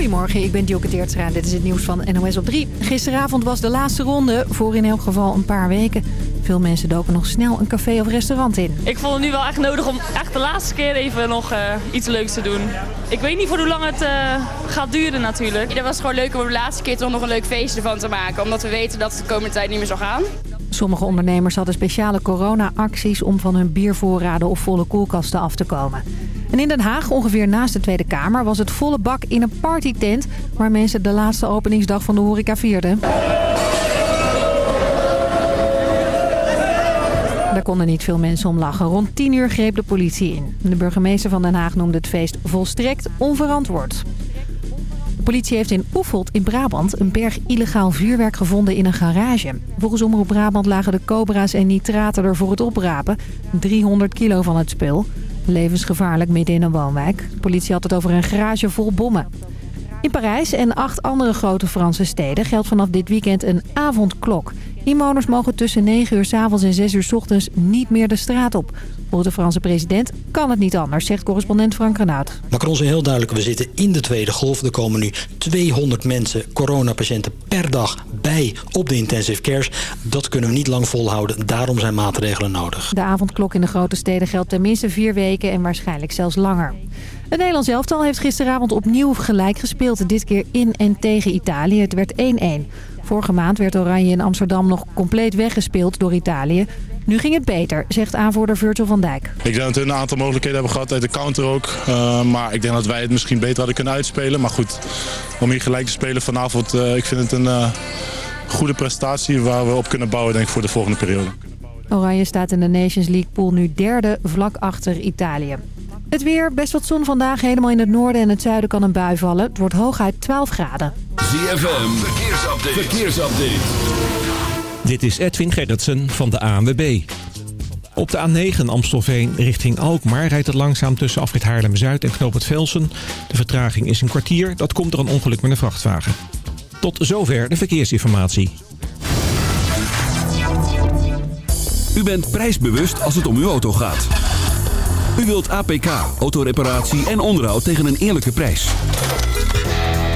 Goedemorgen, ik ben Dioke Teertstra. Dit is het nieuws van NOS op 3. Gisteravond was de laatste ronde, voor in elk geval een paar weken. Veel mensen doken nog snel een café of restaurant in. Ik vond het nu wel echt nodig om echt de laatste keer even nog uh, iets leuks te doen. Ik weet niet voor hoe lang het uh, gaat duren natuurlijk. Het was gewoon leuk om de laatste keer toch nog een leuk feestje ervan te maken. Omdat we weten dat het de komende tijd niet meer zal gaan. Sommige ondernemers hadden speciale corona-acties om van hun biervoorraden of volle koelkasten af te komen. En in Den Haag, ongeveer naast de Tweede Kamer, was het volle bak in een partytent... waar mensen de laatste openingsdag van de horeca vierden. Daar konden niet veel mensen om lachen. Rond 10 uur greep de politie in. De burgemeester van Den Haag noemde het feest volstrekt onverantwoord. De politie heeft in Oefeld in Brabant een berg illegaal vuurwerk gevonden in een garage. Volgens Omroep Brabant lagen de cobra's en nitraten er voor het oprapen. 300 kilo van het spul. Levensgevaarlijk midden in een woonwijk. De politie had het over een garage vol bommen. In Parijs en acht andere grote Franse steden geldt vanaf dit weekend een avondklok. Inwoners mogen tussen 9 uur s avonds en 6 uur s ochtends niet meer de straat op. Volgens de Franse president kan het niet anders, zegt correspondent Frank Renaud. Macron is heel duidelijk, we zitten in de tweede golf. Er komen nu 200 mensen, coronapatiënten per dag bij op de intensive cares. Dat kunnen we niet lang volhouden, daarom zijn maatregelen nodig. De avondklok in de grote steden geldt tenminste vier weken en waarschijnlijk zelfs langer. Het Nederlands elftal heeft gisteravond opnieuw gelijk gespeeld. Dit keer in en tegen Italië. Het werd 1-1. Vorige maand werd Oranje in Amsterdam nog compleet weggespeeld door Italië. Nu ging het beter, zegt aanvoerder Virgil van Dijk. Ik denk dat we een aantal mogelijkheden hebben gehad uit de counter ook. Uh, maar ik denk dat wij het misschien beter hadden kunnen uitspelen. Maar goed, om hier gelijk te spelen vanavond, uh, ik vind het een uh, goede prestatie waar we op kunnen bouwen denk ik, voor de volgende periode. Oranje staat in de Nations League pool nu derde vlak achter Italië. Het weer, best wat zon vandaag. Helemaal in het noorden en het zuiden kan een bui vallen. Het wordt hooguit 12 graden. ZFM, verkeersupdate. verkeersupdate. Dit is Edwin Gerritsen van de ANWB. Op de A9 Amstelveen richting Alkmaar rijdt het langzaam tussen afrit Haarlem-Zuid en Knoop het Velsen. De vertraging is een kwartier, dat komt door een ongeluk met een vrachtwagen. Tot zover de verkeersinformatie. U bent prijsbewust als het om uw auto gaat. U wilt APK, autoreparatie en onderhoud tegen een eerlijke prijs.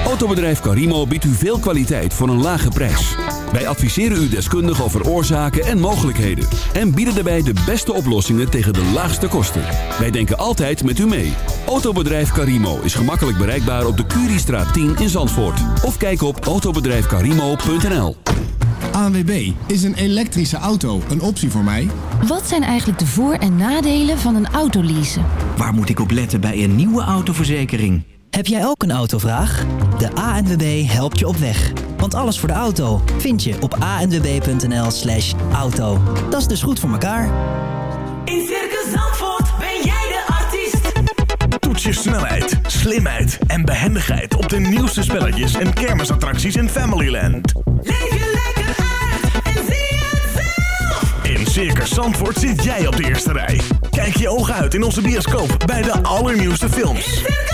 Autobedrijf Carimo biedt u veel kwaliteit voor een lage prijs. Wij adviseren u deskundig over oorzaken en mogelijkheden. En bieden daarbij de beste oplossingen tegen de laagste kosten. Wij denken altijd met u mee. Autobedrijf Carimo is gemakkelijk bereikbaar op de Curiestraat 10 in Zandvoort. Of kijk op autobedrijfcarimo.nl ANWB, is een elektrische auto een optie voor mij? Wat zijn eigenlijk de voor- en nadelen van een autoleasen? Waar moet ik op letten bij een nieuwe autoverzekering? Heb jij ook een autovraag? De ANWB helpt je op weg. Want alles voor de auto vind je op anwb.nl slash auto. Dat is dus goed voor elkaar. In Circus Zandvoort ben jij de artiest. Toets je snelheid, slimheid en behendigheid op de nieuwste spelletjes en kermisattracties in Familyland. Leef je lekker uit en zie het zelf. In Circus Zandvoort zit jij op de eerste rij. Kijk je ogen uit in onze bioscoop bij de allernieuwste films. In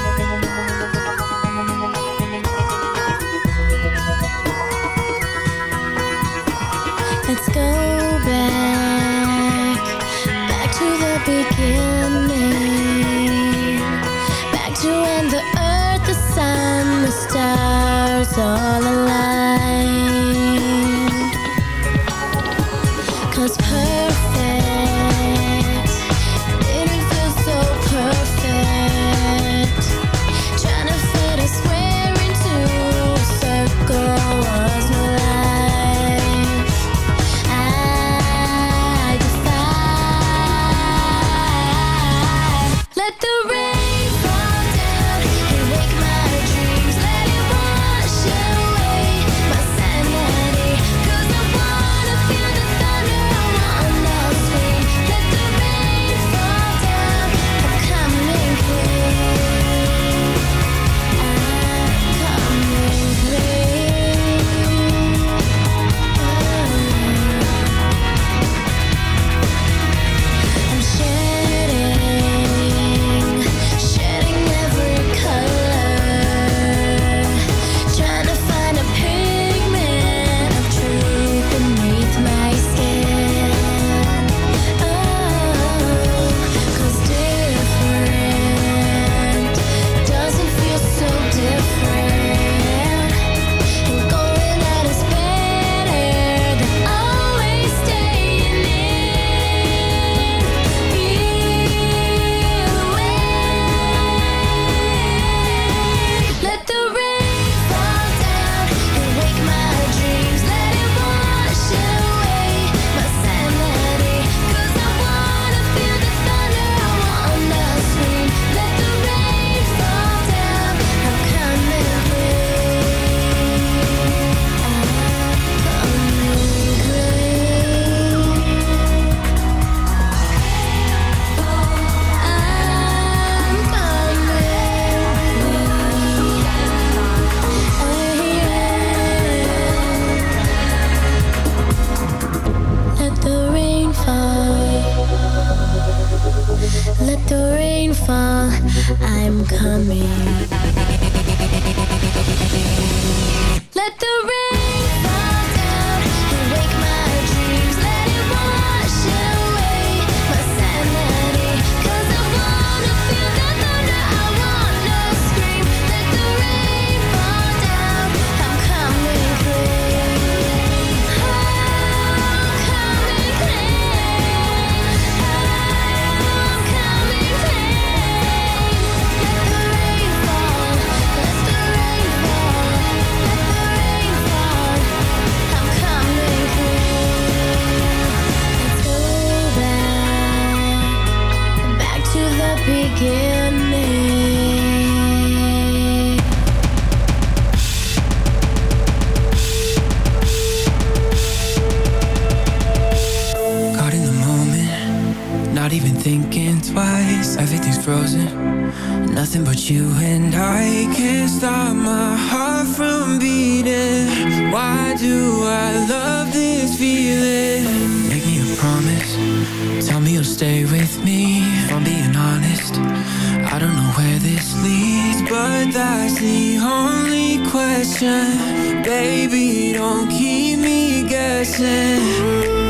Let's go do I love this feeling? Make me a promise. Tell me you'll stay with me. If I'm being honest I don't know where this leads But that's the only question. Baby, don't keep me guessing.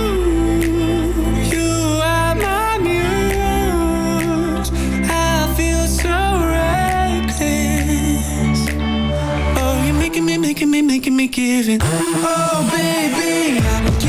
can. Oh, baby.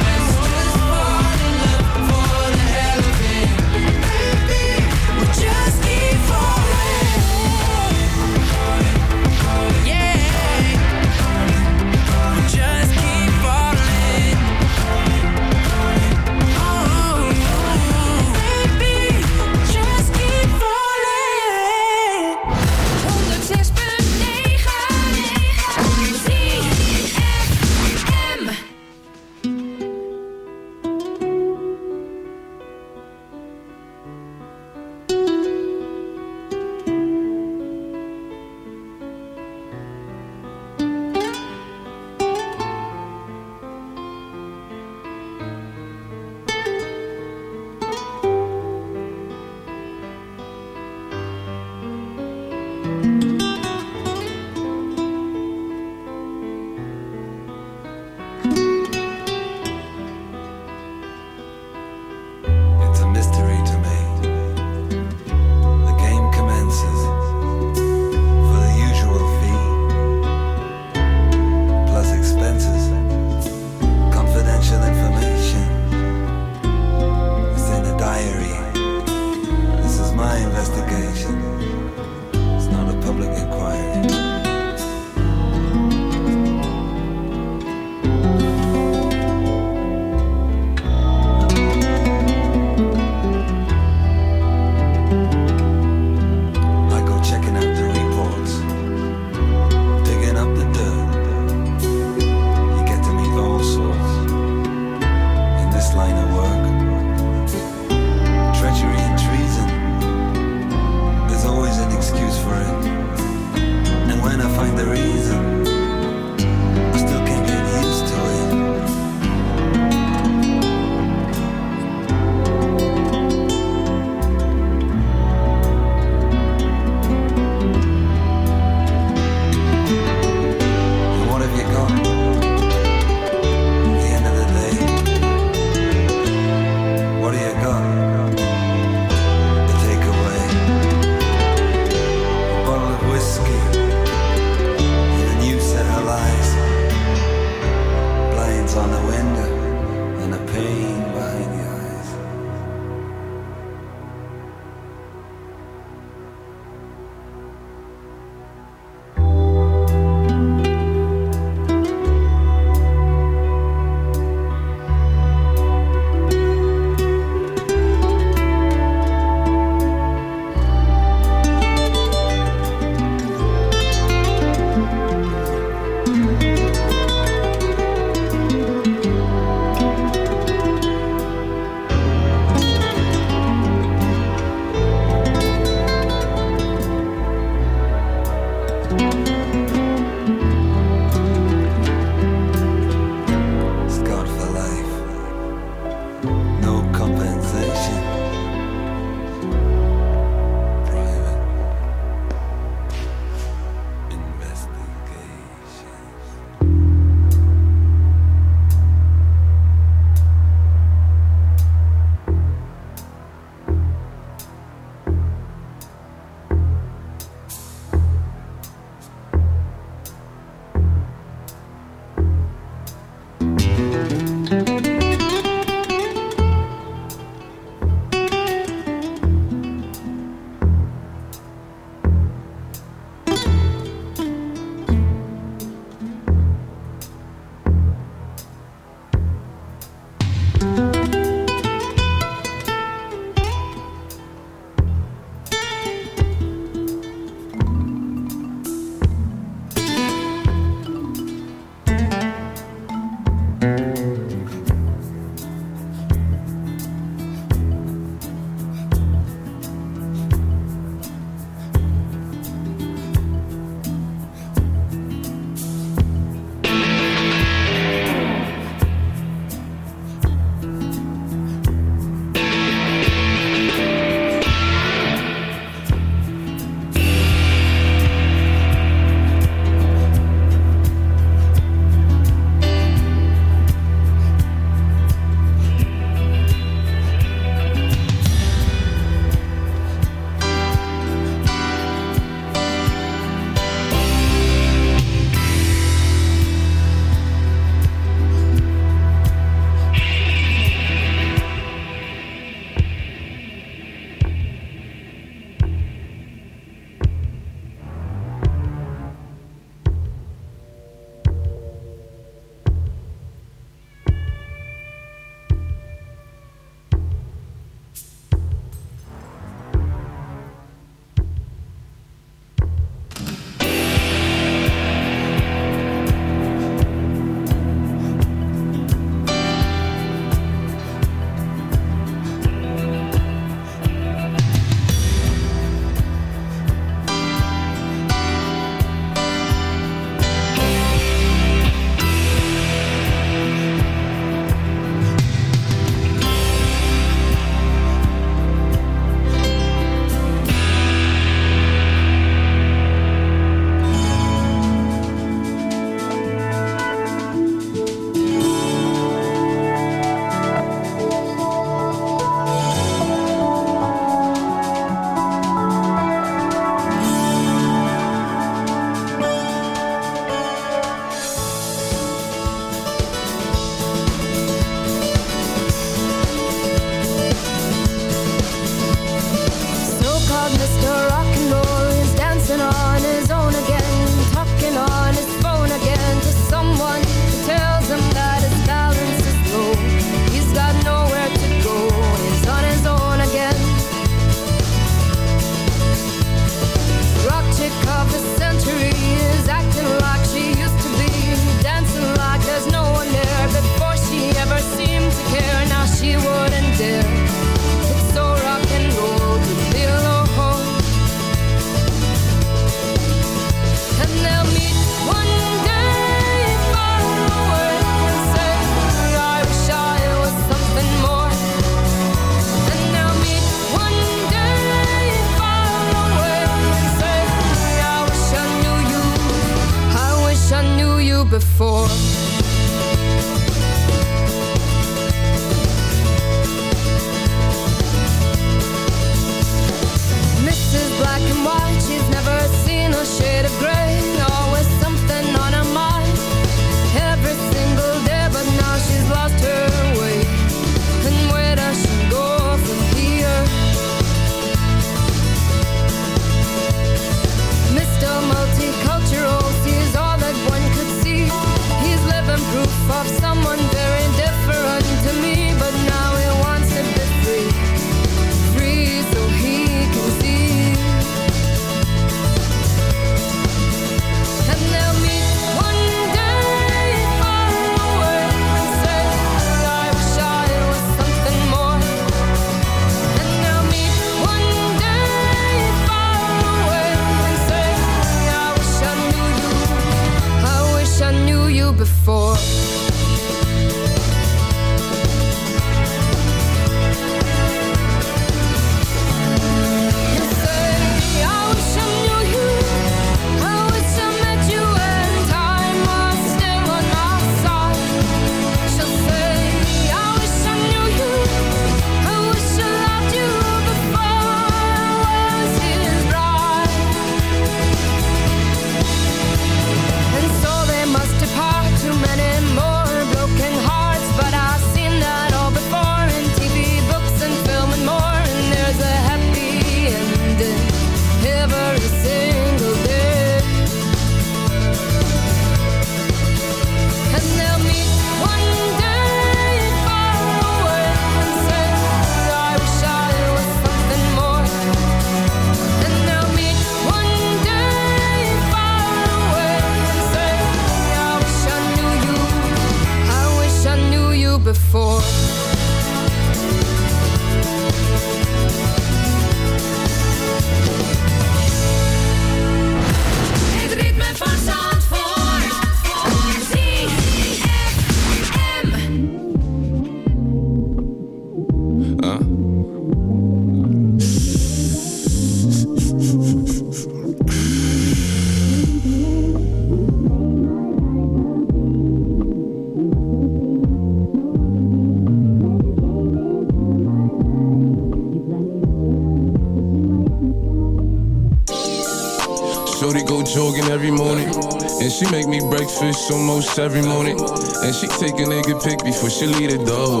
Breakfast almost every morning. And she take a nigga pic before she leave the door.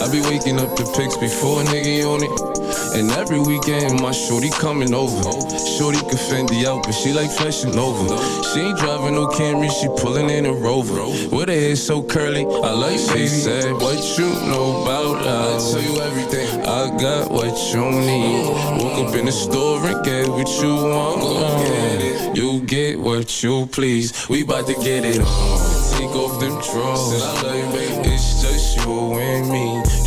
I be waking up the pics before a nigga on it. And every weekend my shorty coming over. Shorty can fend the out, but she like flashing over. She ain't driving no Camry, she pulling in a Rover. With her hair so curly, I like She said, what you know about love? I tell you everything. I got what you need. Woke up in the store and get what you want. You get what you please. We bout to get it on. Take off them drawers. It's just you and me.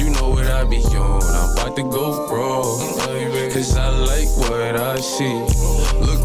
I be on. I'm about to go raw. Cause I like what I see. Look,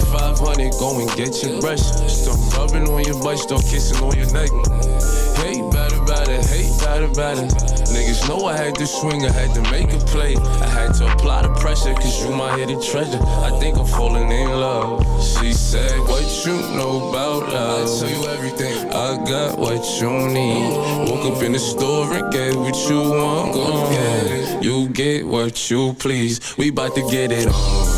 5500, go and get your brush. Start rubbing on your butt, start kissing on your neck. Hey, better, better, hey, better, better. Niggas know I had to swing, I had to make a play. I had to apply the pressure, cause you my hidden treasure. I think I'm falling in love. She said, What you know about love? I tell you everything. I got what you need. Woke up in the store and get what you want. Go get it. You get what you please. We bout to get it on.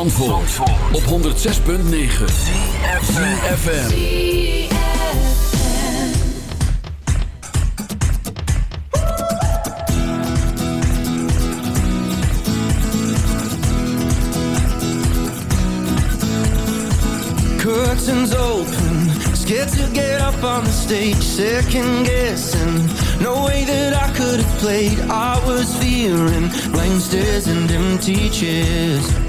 Zandvoort, op 106.9 CFFM Curtains open, scared to get up on the stage, second guessing. No way that I could have played. I was fearing blank and empty chairs.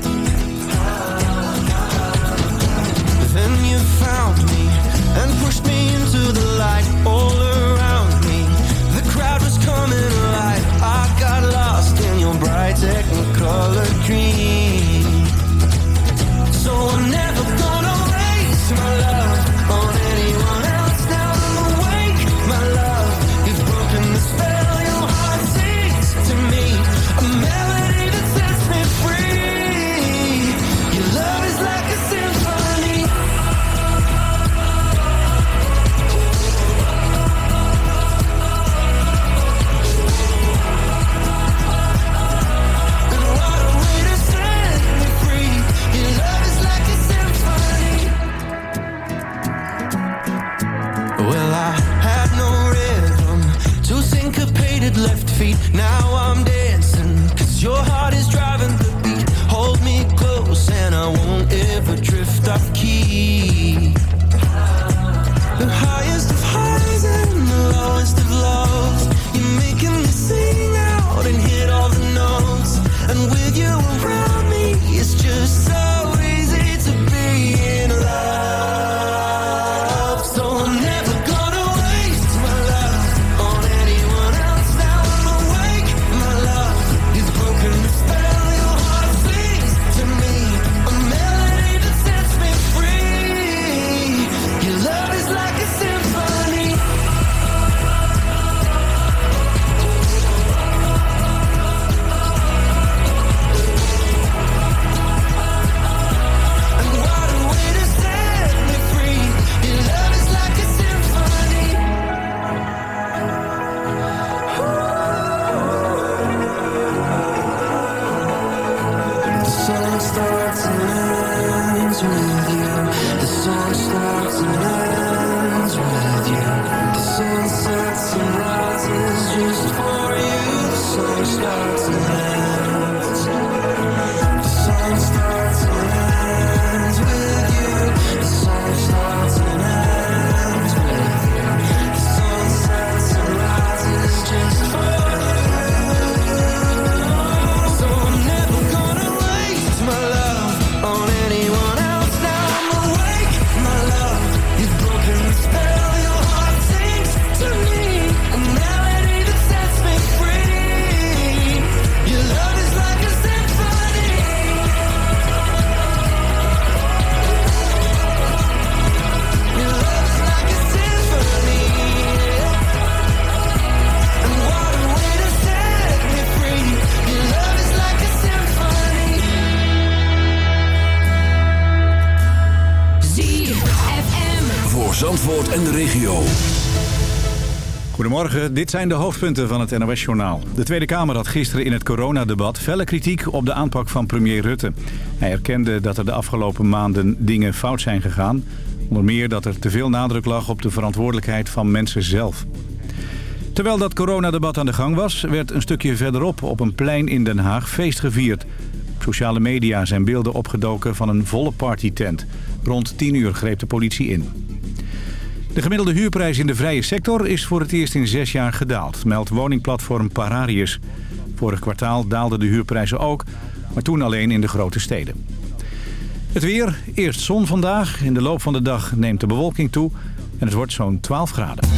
Goedemorgen, dit zijn de hoofdpunten van het NOS-journaal. De Tweede Kamer had gisteren in het coronadebat felle kritiek op de aanpak van premier Rutte. Hij erkende dat er de afgelopen maanden dingen fout zijn gegaan. Onder meer dat er te veel nadruk lag op de verantwoordelijkheid van mensen zelf. Terwijl dat coronadebat aan de gang was, werd een stukje verderop op een plein in Den Haag feest gevierd. Op sociale media zijn beelden opgedoken van een volle partytent. Rond 10 uur greep de politie in. De gemiddelde huurprijs in de vrije sector is voor het eerst in zes jaar gedaald, meldt woningplatform Pararius. Vorig kwartaal daalden de huurprijzen ook, maar toen alleen in de grote steden. Het weer, eerst zon vandaag. In de loop van de dag neemt de bewolking toe en het wordt zo'n 12 graden.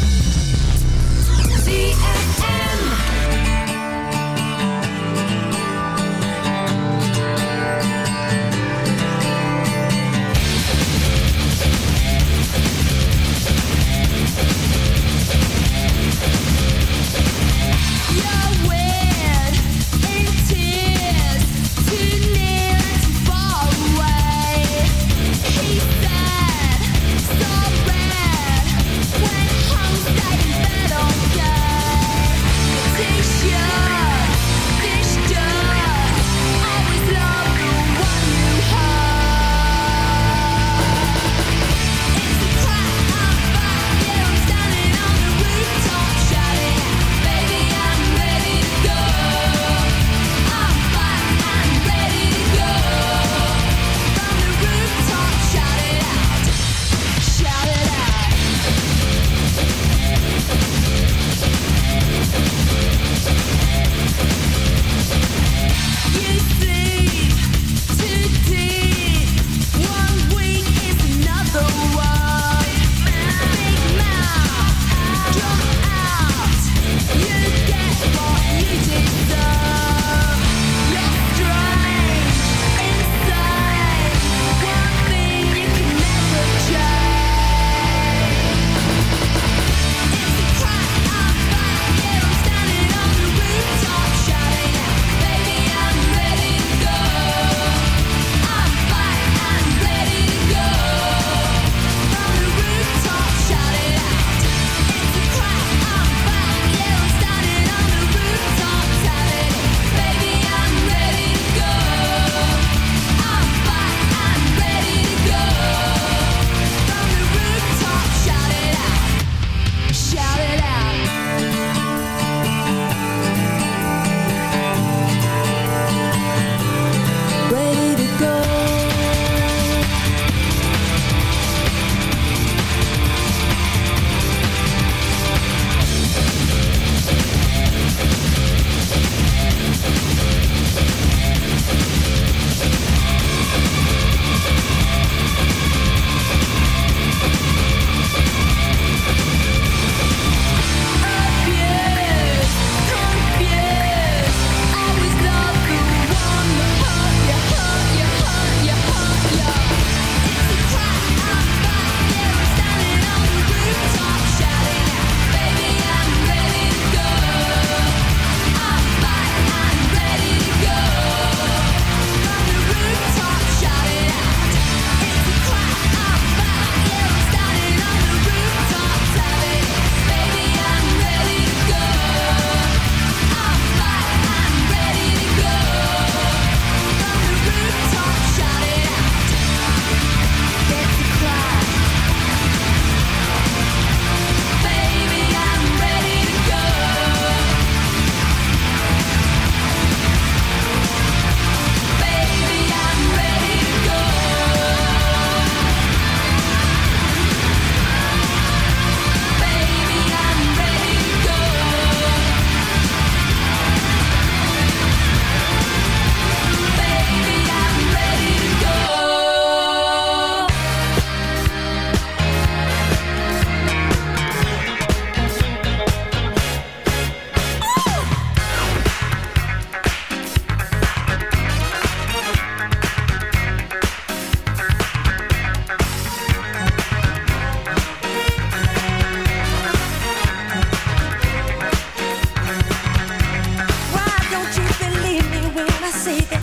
así que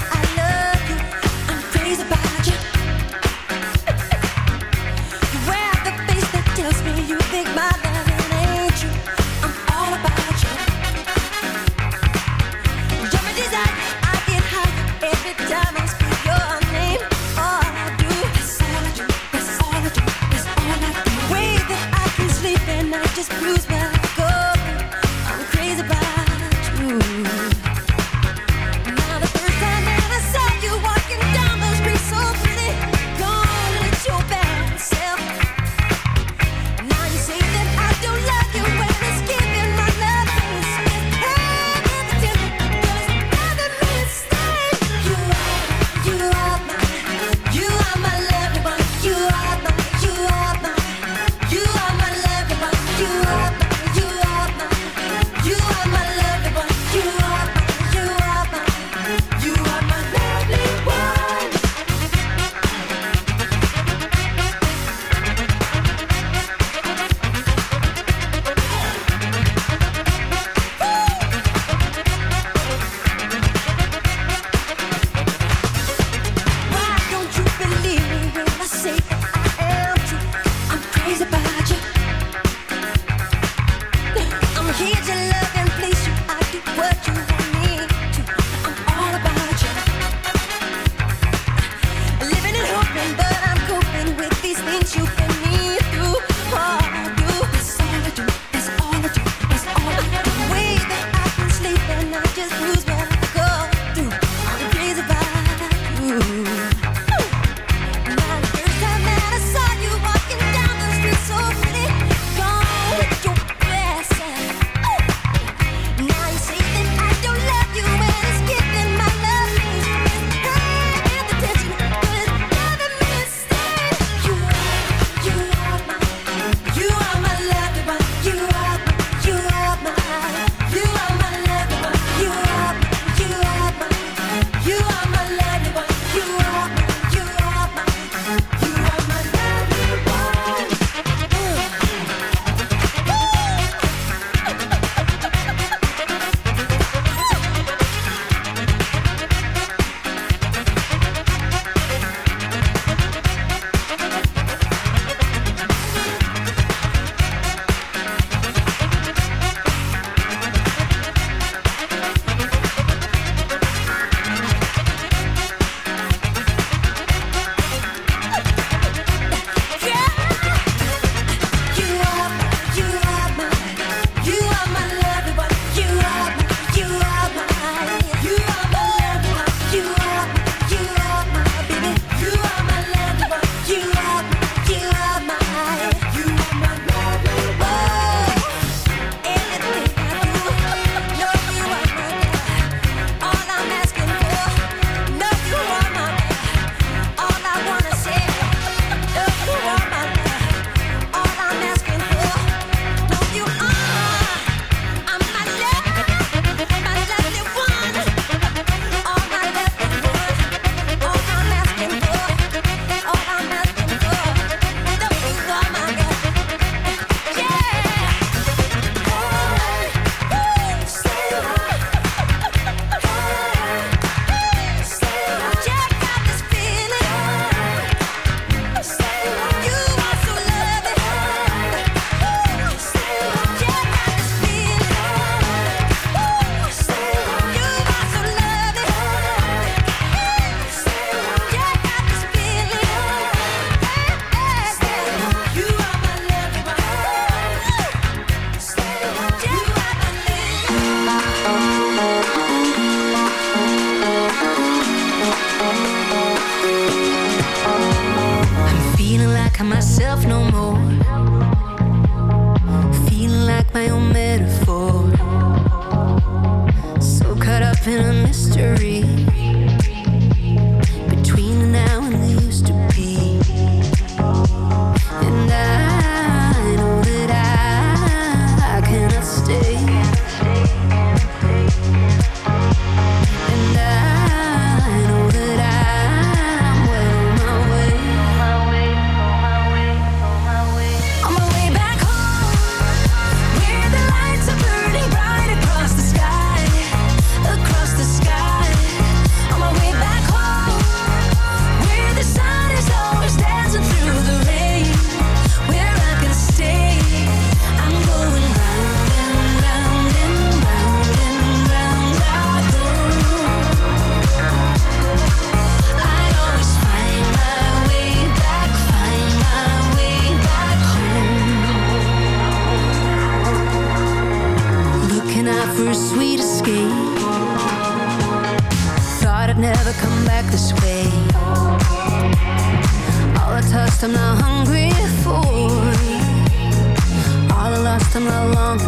and I long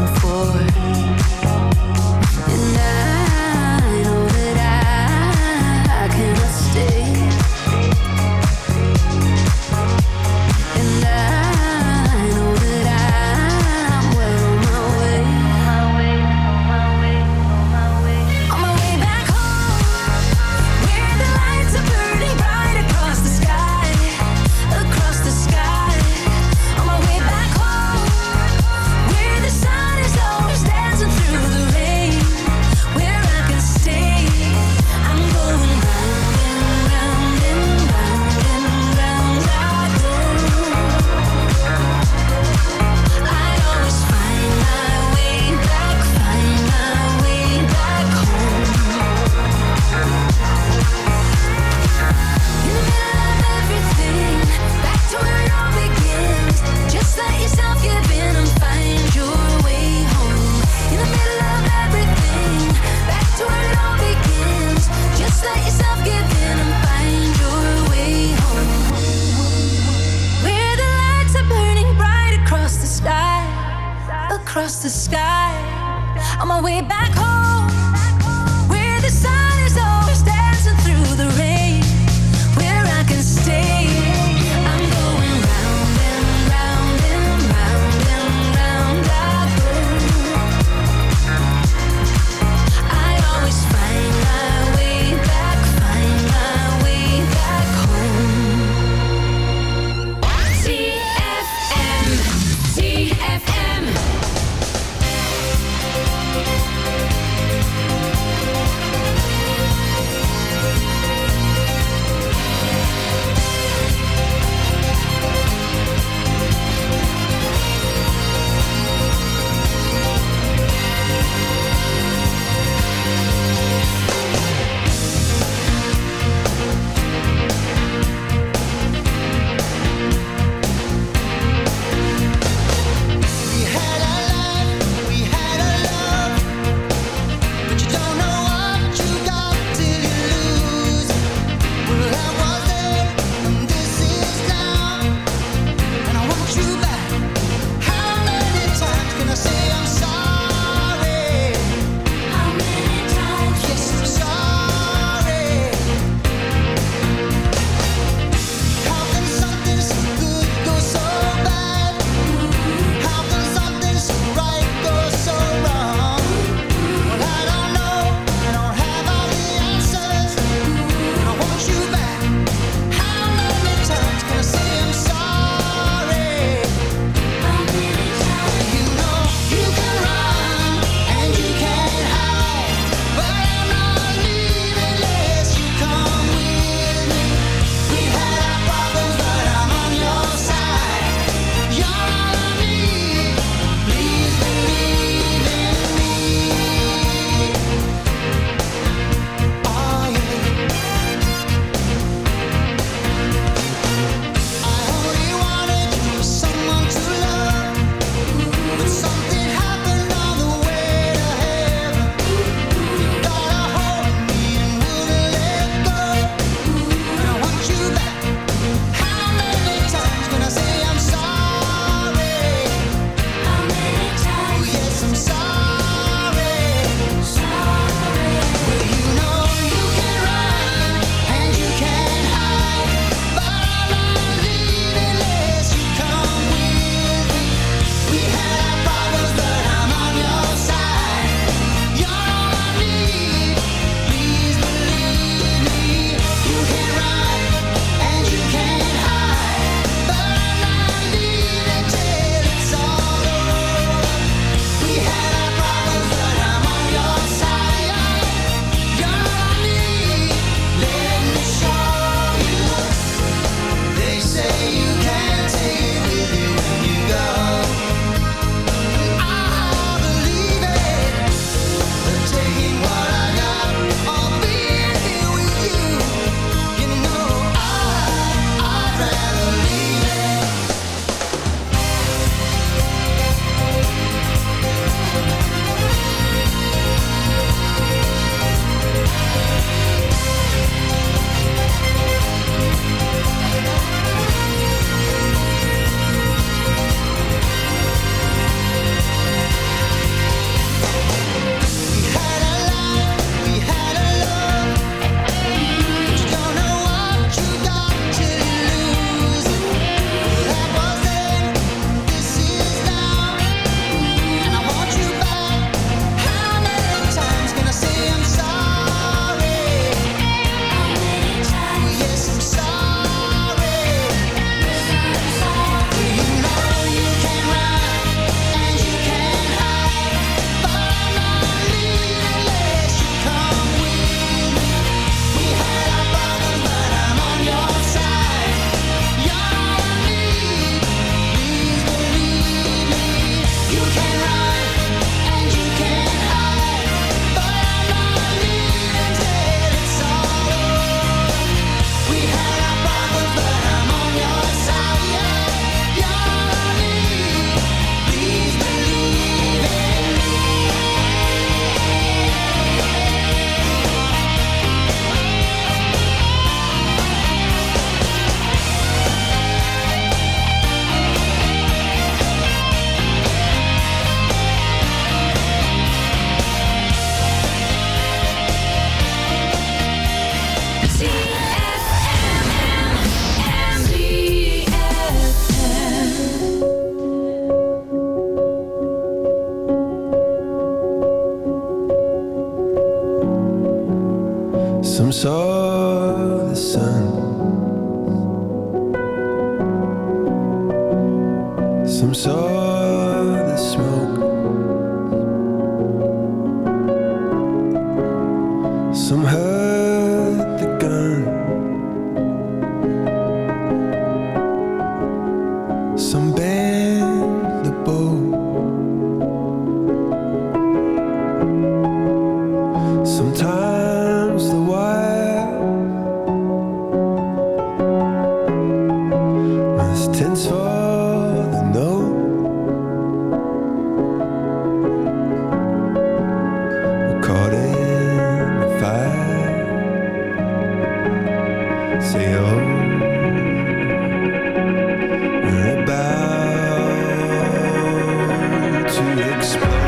explode.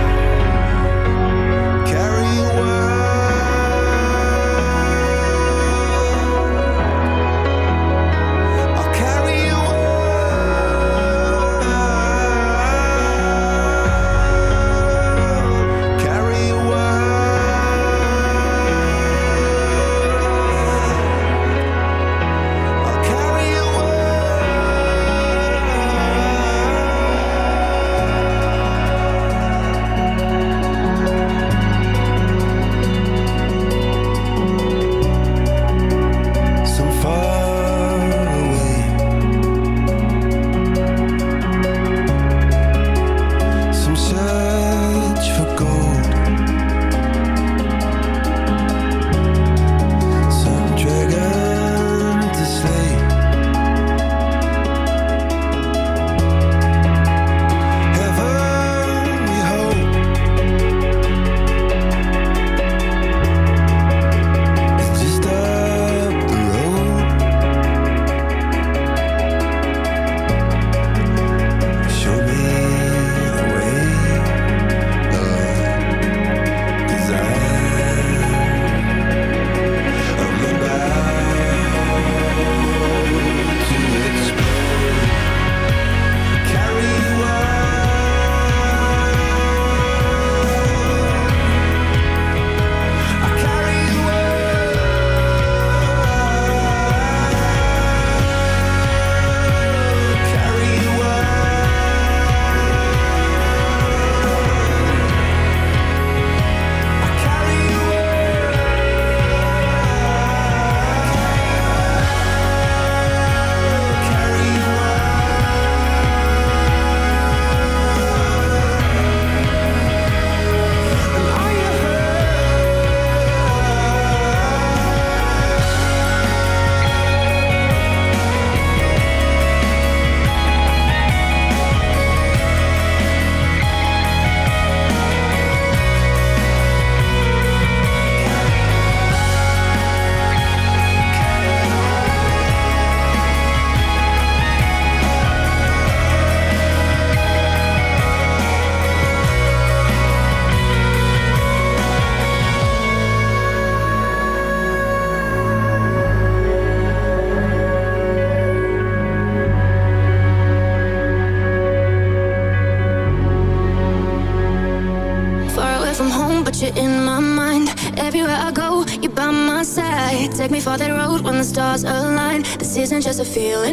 Isn't just a feeling,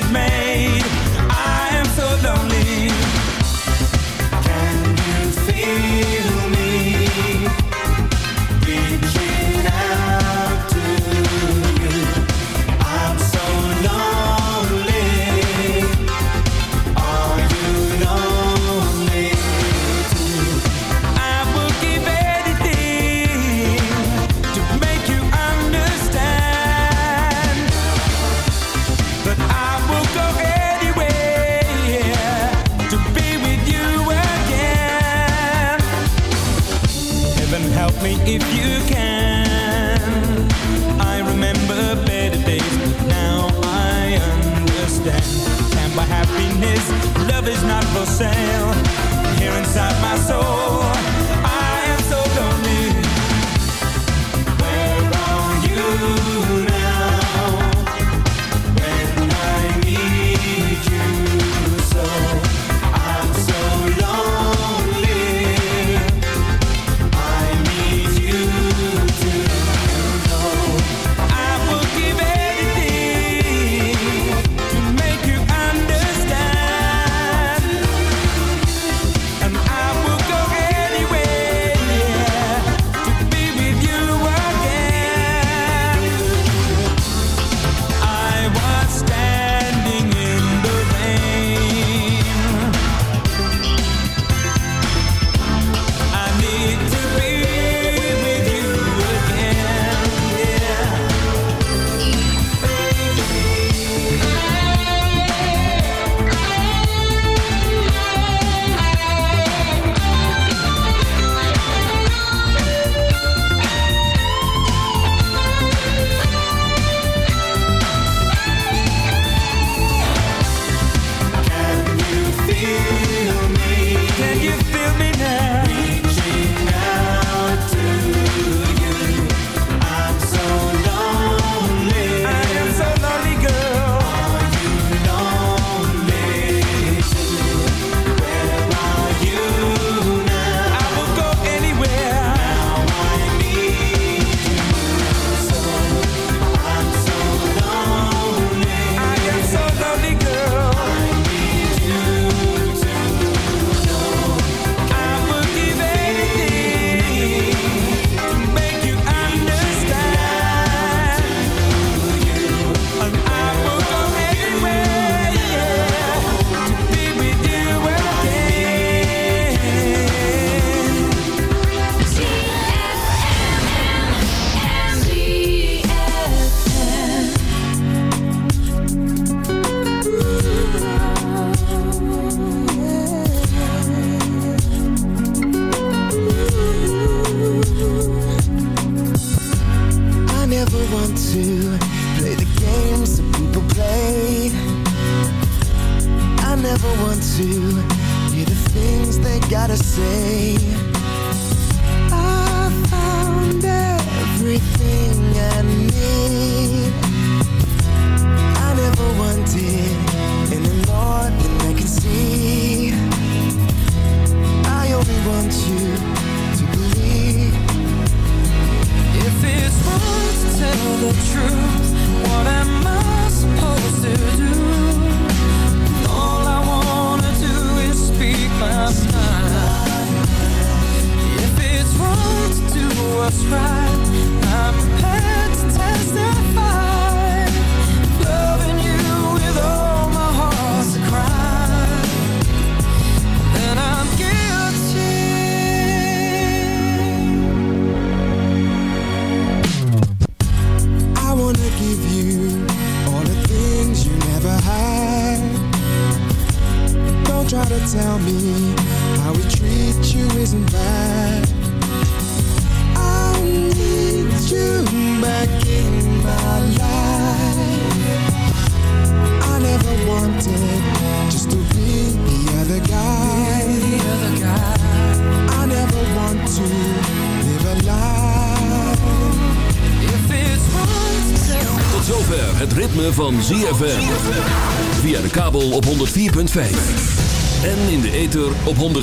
now the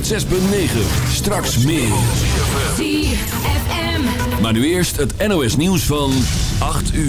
6.9. Straks meer. ZFM. Maar nu eerst het NOS nieuws van 8 uur.